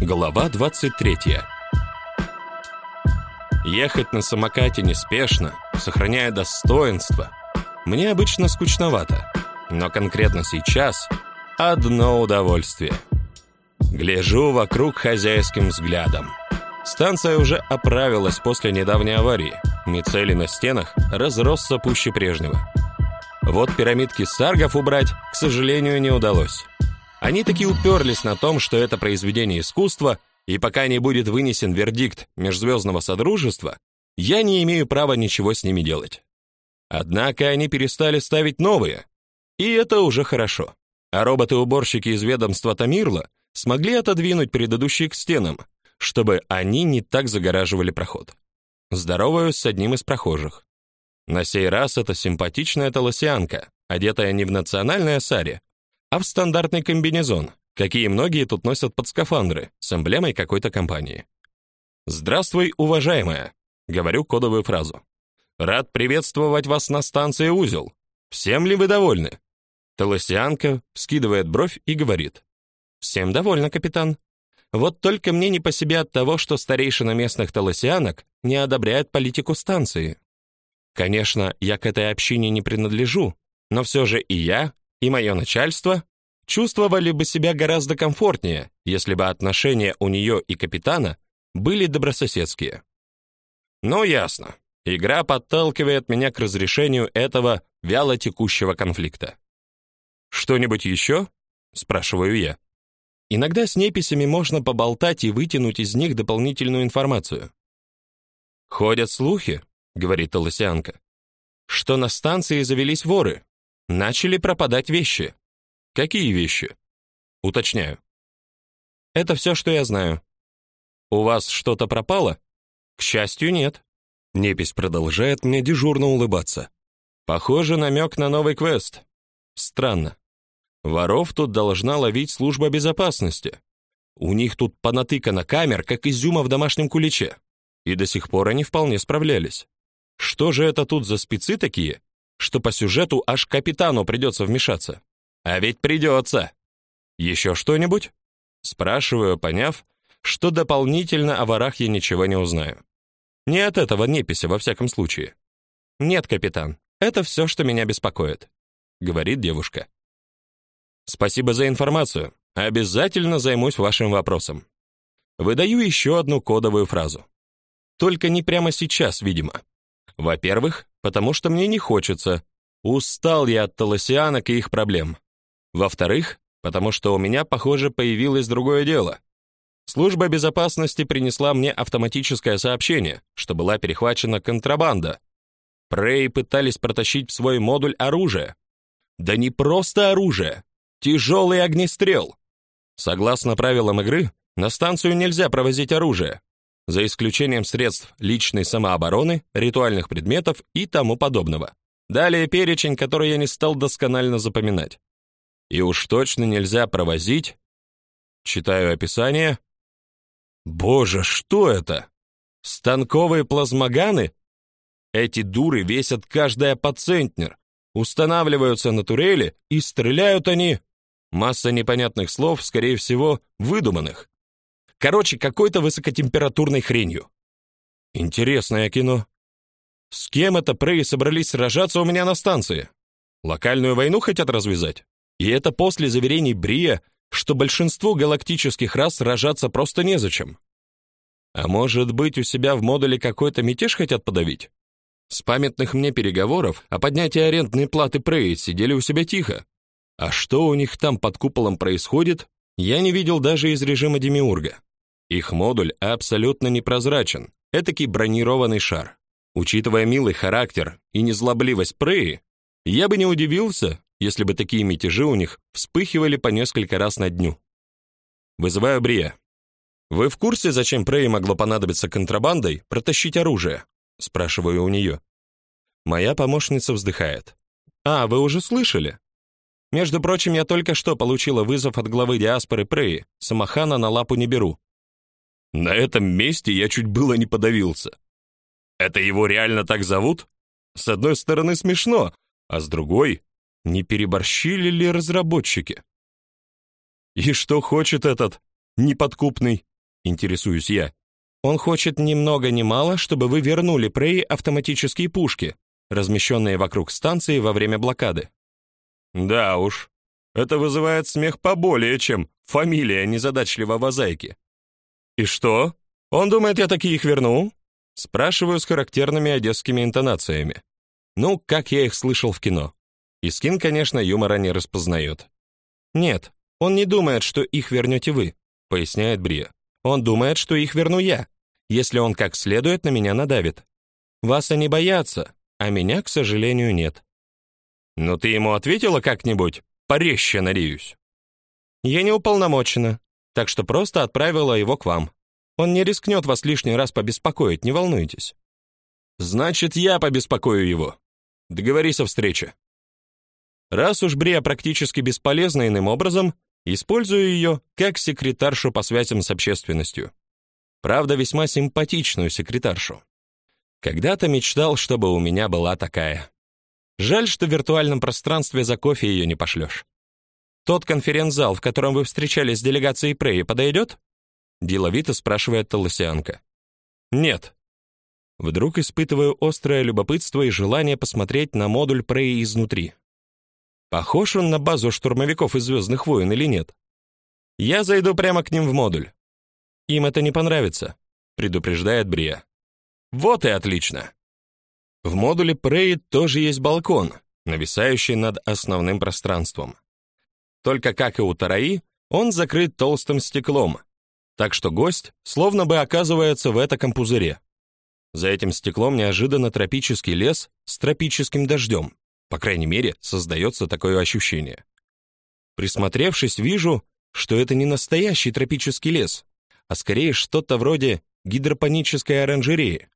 Глава 23. Ехать на самокате неспешно, сохраняя достоинство, мне обычно скучновато, но конкретно сейчас одно удовольствие. Гляжу вокруг хозяйским взглядом. Станция уже оправилась после недавней аварии. Мицелий на стенах разросся пуще прежнего. Вот пирамидки саргов убрать, к сожалению, не удалось. Они таки уперлись на том, что это произведение искусства, и пока не будет вынесен вердикт межзвездного содружества, я не имею права ничего с ними делать. Однако они перестали ставить новые, и это уже хорошо. А роботы-уборщики из ведомства Тамирла смогли отодвинуть предыдущие к стенам, чтобы они не так загораживали проход. Здороваюсь с одним из прохожих. На сей раз это симпатичная толосианка, одетая не в национальное саре, а в стандартный комбинезон, какие многие тут носят под скафандры с эмблемой какой-то компании. «Здравствуй, уважаемая», — говорю кодовую фразу. «Рад приветствовать вас на станции Узел. Всем ли вы довольны?» Толосианка вскидывает бровь и говорит. «Всем довольна, капитан. Вот только мне не по себе от того, что старейшина местных толосианок не одобряет политику станции. Конечно, я к этой общине не принадлежу, но все же и я, и мое начальство чувствовали бы себя гораздо комфортнее, если бы отношения у нее и капитана были добрососедские. Но ясно. Игра подталкивает меня к разрешению этого вяло текущего конфликта. Что-нибудь еще? спрашиваю я. Иногда с неписями можно поболтать и вытянуть из них дополнительную информацию. Ходят слухи, говорит Толосянка, что на станции завелись воры, начали пропадать вещи. Какие вещи? Уточняю. Это все, что я знаю. У вас что-то пропало? К счастью, нет. Непись продолжает мне дежурно улыбаться. Похоже, намек на новый квест. Странно. Воров тут должна ловить служба безопасности. У них тут понатыкано камер, как изюма в домашнем куличе. И до сих пор они вполне справлялись. Что же это тут за спецы такие, что по сюжету аж капитану придется вмешаться. А ведь придется. Еще что-нибудь? Спрашиваю, поняв, что дополнительно о ворах я ничего не узнаю. Не от этого неписи во всяком случае. Нет, капитан, это все, что меня беспокоит, говорит девушка. Спасибо за информацию. Обязательно займусь вашим вопросом. Выдаю еще одну кодовую фразу. Только не прямо сейчас, видимо. Во-первых, потому что мне не хочется. Устал я от толосианок и их проблем. Во-вторых, потому что у меня, похоже, появилось другое дело. Служба безопасности принесла мне автоматическое сообщение, что была перехвачена контрабанда. Прей пытались протащить в свой модуль оружие. Да не просто оружие, тяжелый огнестрел. Согласно правилам игры, на станцию нельзя провозить оружие, за исключением средств личной самообороны, ритуальных предметов и тому подобного. Далее перечень, который я не стал досконально запоминать. И уж точно нельзя провозить. Читаю описание. Боже, что это? Станковые плазмоганы? Эти дуры весят каждая по центнер, устанавливаются на турели и стреляют они. Масса непонятных слов, скорее всего, выдуманных. Короче, какой-то высокотемпературной хренью. Интересное кино. С кем это Прей собрались сражаться у меня на станции? Локальную войну хотят развязать? И это после заверений Брия, что большинству галактических рас сражаться просто незачем. А может быть, у себя в модуле какой-то мятеж хотят подавить? С памятных мне переговоров о поднятии арендной платы Прей сидели у себя тихо. А что у них там под куполом происходит, я не видел даже из режима Демиурга. Их модуль абсолютно непрозрачен, этакий бронированный шар. Учитывая милый характер и незлобливость Преи, я бы не удивился, если бы такие мятежи у них вспыхивали по несколько раз на дню. Вызываю Брия. Вы в курсе, зачем Преи могло понадобиться контрабандой протащить оружие? спрашиваю у нее. Моя помощница вздыхает. А, вы уже слышали? Между прочим, я только что получила вызов от главы диаспоры Преи. Самохана на лапу не беру. На этом месте я чуть было не подавился. Это его реально так зовут? С одной стороны смешно, а с другой, не переборщили ли разработчики? И что хочет этот неподкупный? интересуюсь я. Он хочет ни много ни мало, чтобы вы вернули Прей автоматические пушки, размещенные вокруг станции во время блокады. Да уж. Это вызывает смех поболее, чем фамилия незадачливого зайки. И что? Он думает, я такие их верну? Спрашиваю с характерными одесскими интонациями. Ну, как я их слышал в кино. Искин, конечно, юмора не распознает. Нет, он не думает, что их вернете вы, поясняет Брия. Он думает, что их верну я, если он как следует на меня надавит. Вас они боятся, а меня, к сожалению, нет. Но ты ему ответила как-нибудь? Порезче, надеюсь. Я не уполномочена, так что просто отправила его к вам. Он не рискнет вас лишний раз побеспокоить, не волнуйтесь. Значит, я побеспокою его. Договорись о встрече. Раз уж Брия практически бесполезна иным образом, использую ее как секретаршу по связям с общественностью. Правда, весьма симпатичную секретаршу. Когда-то мечтал, чтобы у меня была такая. Жаль, что в виртуальном пространстве за кофе ее не пошлешь. Тот конференц-зал, в котором вы встречались с делегацией Преи, подойдет? деловито спрашивает Толосианка. Нет. Вдруг испытываю острое любопытство и желание посмотреть на модуль Прей изнутри. Похож он на базу штурмовиков из «Звездных войн» или нет? Я зайду прямо к ним в модуль. Им это не понравится, предупреждает Брия. Вот и отлично. В модуле Прей тоже есть балкон, нависающий над основным пространством. Только как и у Тараи, он закрыт толстым стеклом, так что гость словно бы оказывается в этом пузыре. За этим стеклом неожиданно тропический лес с тропическим дождем. По крайней мере, создается такое ощущение. Присмотревшись, вижу, что это не настоящий тропический лес, а скорее что-то вроде гидропонической оранжереи.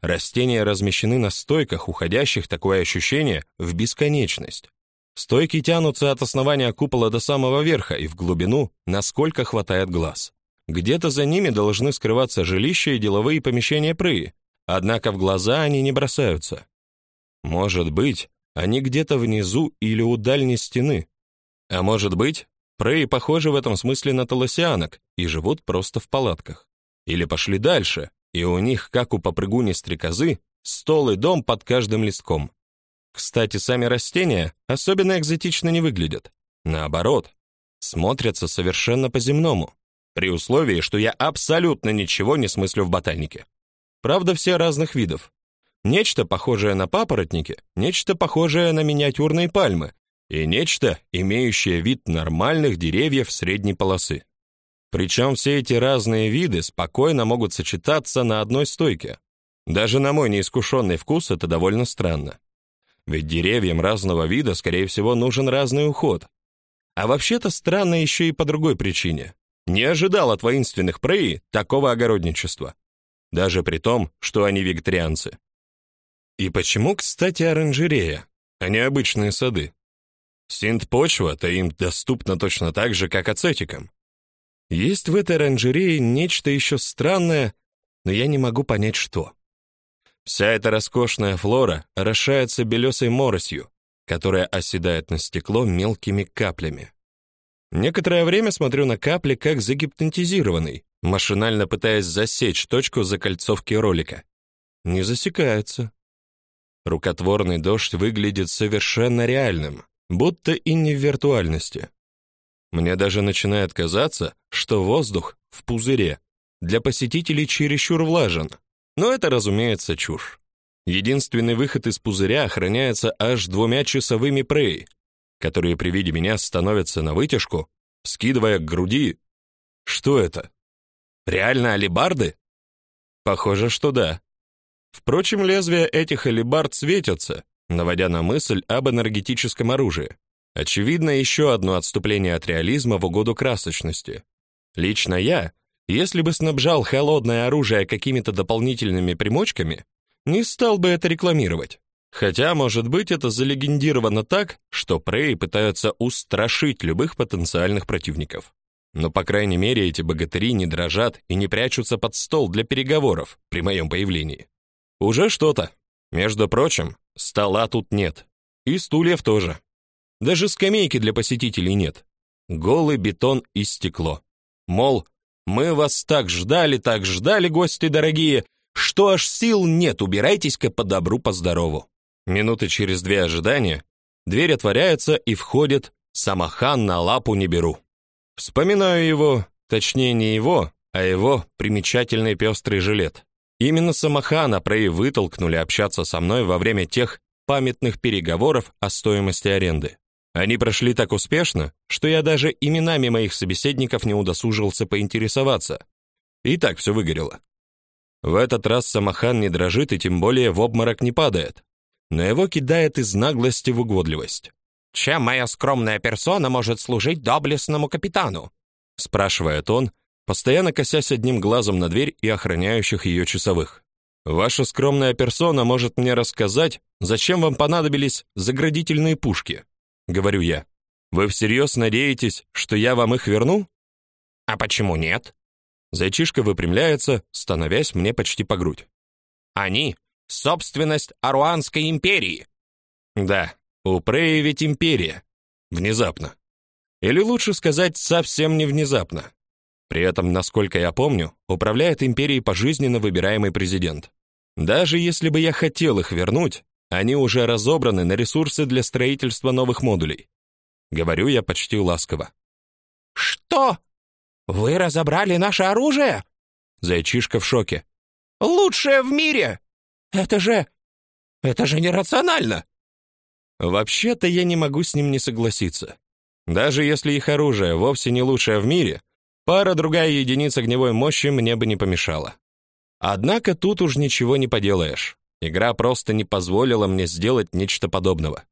Растения размещены на стойках, уходящих такое ощущение в бесконечность. Стойки тянутся от основания купола до самого верха и в глубину, насколько хватает глаз. Где-то за ними должны скрываться жилища и деловые помещения Пры, однако в глаза они не бросаются. Может быть, они где-то внизу или у дальней стены. А может быть, Прей похожи в этом смысле на толосианок и живут просто в палатках. Или пошли дальше, и у них, как у попрыгуни-стрекозы, стол и дом под каждым листком. Кстати, сами растения особенно экзотично не выглядят. Наоборот, смотрятся совершенно по-земному при условии, что я абсолютно ничего не смыслю в ботанике. Правда, все разных видов. Нечто похожее на папоротники, нечто похожее на миниатюрные пальмы и нечто, имеющее вид нормальных деревьев средней полосы. Причем все эти разные виды спокойно могут сочетаться на одной стойке. Даже на мой неискушенный вкус это довольно странно. Ведь деревьям разного вида, скорее всего, нужен разный уход. А вообще-то странно еще и по другой причине. Не ожидал от воинственных преи такого огородничества, даже при том, что они вегетарианцы. И почему, кстати, оранжерея, а не обычные сады? Синт-почва-то им доступна точно так же, как ацетикам. Есть в этой оранжерее нечто еще странное, но я не могу понять, что. Вся эта роскошная флора орошается белесой моросью, которая оседает на стекло мелкими каплями. Некоторое время смотрю на капли как загипнотизированный, машинально пытаясь засечь точку закольцовки ролика. Не засекается. Рукотворный дождь выглядит совершенно реальным, будто и не в виртуальности. Мне даже начинает казаться, что воздух в пузыре для посетителей чересчур влажен. Но это, разумеется, чушь. Единственный выход из пузыря охраняется аж двумя часовыми прей, которые при виде меня становятся на вытяжку, скидывая к груди. Что это? Реально алебарды? Похоже, что да. Впрочем, лезвия этих алебард светятся, наводя на мысль об энергетическом оружии. Очевидно, еще одно отступление от реализма в угоду красочности. Лично я, если бы снабжал холодное оружие какими-то дополнительными примочками, не стал бы это рекламировать. Хотя, может быть, это залегендировано так, что Прей пытаются устрашить любых потенциальных противников. Но, по крайней мере, эти богатыри не дрожат и не прячутся под стол для переговоров при моем появлении. Уже что-то. Между прочим, стола тут нет. И стульев тоже. Даже скамейки для посетителей нет. Голый бетон и стекло. Мол, Мы вас так ждали, так ждали, гости дорогие, что аж сил нет, убирайтесь-ка по добру, по здорову. Минуты через две ожидания дверь отворяется и входит Самахан на лапу не беру. Вспоминаю его, точнее не его, а его примечательный пестрый жилет. Именно Самахана Прей вытолкнули общаться со мной во время тех памятных переговоров о стоимости аренды. Они прошли так успешно, что я даже именами моих собеседников не удосужился поинтересоваться. И так все выгорело. В этот раз Самахан не дрожит и тем более в обморок не падает, но его кидает из наглости в угодливость. «Чем моя скромная персона может служить доблестному капитану?» спрашивает он, постоянно косясь одним глазом на дверь и охраняющих ее часовых. Ваша скромная персона может мне рассказать, зачем вам понадобились заградительные пушки, говорю я. Вы всерьез надеетесь, что я вам их верну? А почему нет? Зайчишка выпрямляется, становясь мне почти по грудь. Они собственность Аруанской империи. Да, у Преи ведь империя. Внезапно. Или лучше сказать, совсем не внезапно. При этом, насколько я помню, управляет империей пожизненно выбираемый президент. Даже если бы я хотел их вернуть, они уже разобраны на ресурсы для строительства новых модулей. Говорю я почти ласково. Что? Вы разобрали наше оружие? Зайчишка в шоке. Лучшее в мире. Это же это же нерационально. Вообще-то я не могу с ним не согласиться. Даже если их оружие вовсе не лучшее в мире, пара другая единиц огневой мощи мне бы не помешала. Однако тут уж ничего не поделаешь. Игра просто не позволила мне сделать нечто подобного.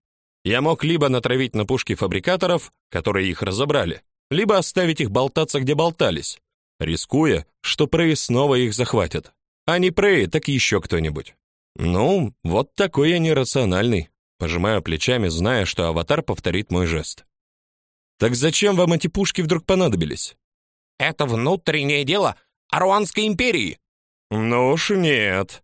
Я мог либо натравить на пушки фабрикаторов, которые их разобрали, либо оставить их болтаться где болтались, рискуя, что Прей снова их захватят. А не Прей, так еще кто-нибудь. Ну, вот такой я нерациональный. Пожимаю плечами, зная, что аватар повторит мой жест. Так зачем вам эти пушки вдруг понадобились? Это внутреннее дело Аруанской империи, ну уж нет.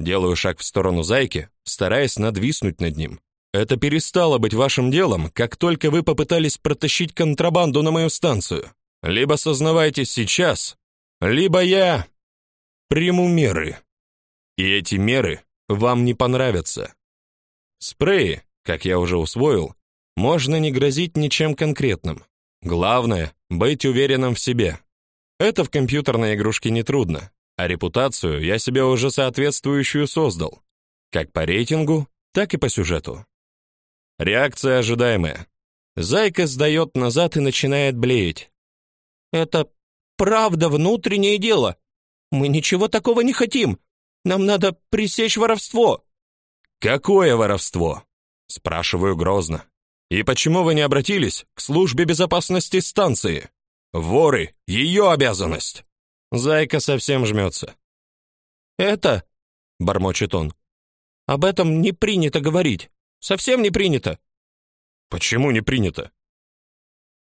Делаю шаг в сторону зайки, стараясь надвиснуть над ним. Это перестало быть вашим делом, как только вы попытались протащить контрабанду на мою станцию. Либо сознавайтесь сейчас, либо я приму меры. И эти меры вам не понравятся. Спреи, как я уже усвоил, можно не грозить ничем конкретным. Главное быть уверенным в себе. Это в компьютерной игрушке не трудно. А репутацию я себе уже соответствующую создал, как по рейтингу, так и по сюжету. Реакция ожидаемая. Зайка сдает назад и начинает блеять. Это правда внутреннее дело. Мы ничего такого не хотим. Нам надо пресечь воровство. Какое воровство? спрашиваю грозно. И почему вы не обратились к службе безопасности станции? Воры ее обязанность. Зайка совсем жмется. Это, бормочет он. Об этом не принято говорить. Совсем не принято. Почему не принято?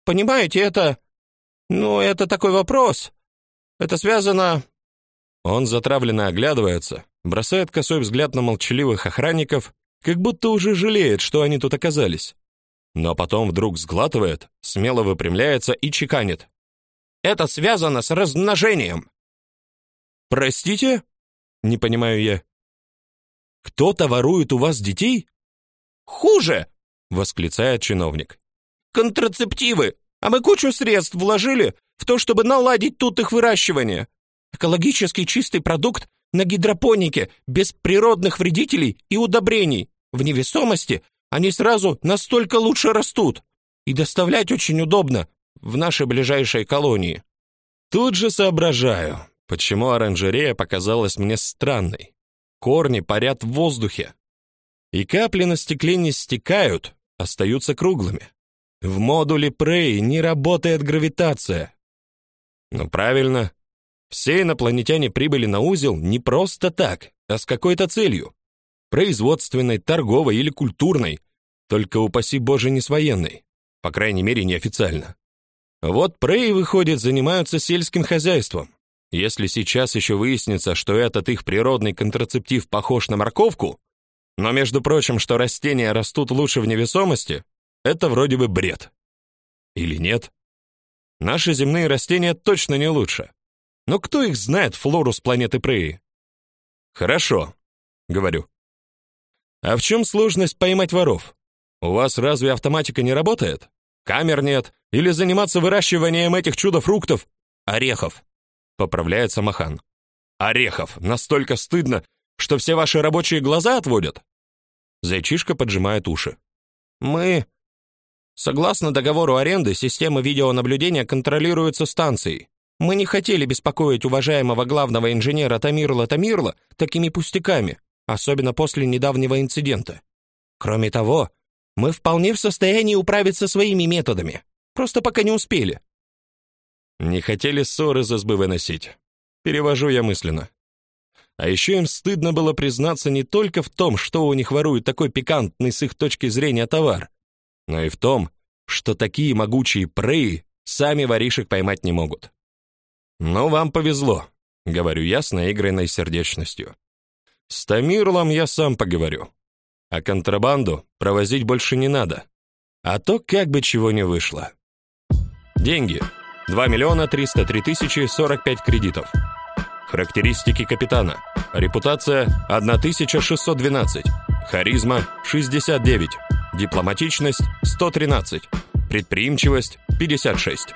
Понимаете, это ну, это такой вопрос. Это связано Он затравленно оглядывается, бросает косой взгляд на молчаливых охранников, как будто уже жалеет, что они тут оказались. Но потом вдруг сглатывает, смело выпрямляется и чеканит: это связано с размножением. Простите? Не понимаю я. Кто-то ворует у вас детей? Хуже, восклицает чиновник. Контрацептивы, а мы кучу средств вложили в то, чтобы наладить тут их выращивание. Экологически чистый продукт на гидропонике, без природных вредителей и удобрений. В невесомости они сразу настолько лучше растут. И доставлять очень удобно, в нашей ближайшей колонии. Тут же соображаю, почему оранжерея показалась мне странной. Корни парят в воздухе, и капли на стекле не стекают, остаются круглыми. В модуле Прей не работает гравитация. Ну правильно. Все инопланетяне прибыли на узел не просто так, а с какой-то целью. Производственной, торговой или культурной. Только упаси Боже не с военной. По крайней мере, неофициально. Вот Прей, выходит, занимаются сельским хозяйством. Если сейчас еще выяснится, что этот их природный контрацептив похож на морковку, но, между прочим, что растения растут лучше в невесомости, это вроде бы бред. Или нет? Наши земные растения точно не лучше. Но кто их знает, флору с планеты Преи? Хорошо, говорю. А в чем сложность поймать воров? У вас разве автоматика не работает? Камер нет или заниматься выращиванием этих чудо-фруктов? Орехов, поправляется Махан. Орехов, настолько стыдно, что все ваши рабочие глаза отводят. Зайчишка поджимает уши. Мы Согласно договору аренды, система видеонаблюдения контролируется станцией. Мы не хотели беспокоить уважаемого главного инженера Тамирла Тамирла такими пустяками, особенно после недавнего инцидента. Кроме того, мы вполне в состоянии управиться своими методами. Просто пока не успели. Не хотели ссоры за сбы выносить. Перевожу я мысленно. А еще им стыдно было признаться не только в том, что у них воруют такой пикантный с их точки зрения товар, но и в том, что такие могучие преи сами воришек поймать не могут. Но вам повезло, говорю я с наигранной сердечностью. С Тамирлом я сам поговорю. А контрабанду провозить больше не надо. А то как бы чего не вышло. Деньги. 2 миллиона 303 тысячи 45 кредитов. Характеристики капитана. Репутация 1612. Харизма 69. Дипломатичность 113. Предприимчивость 56.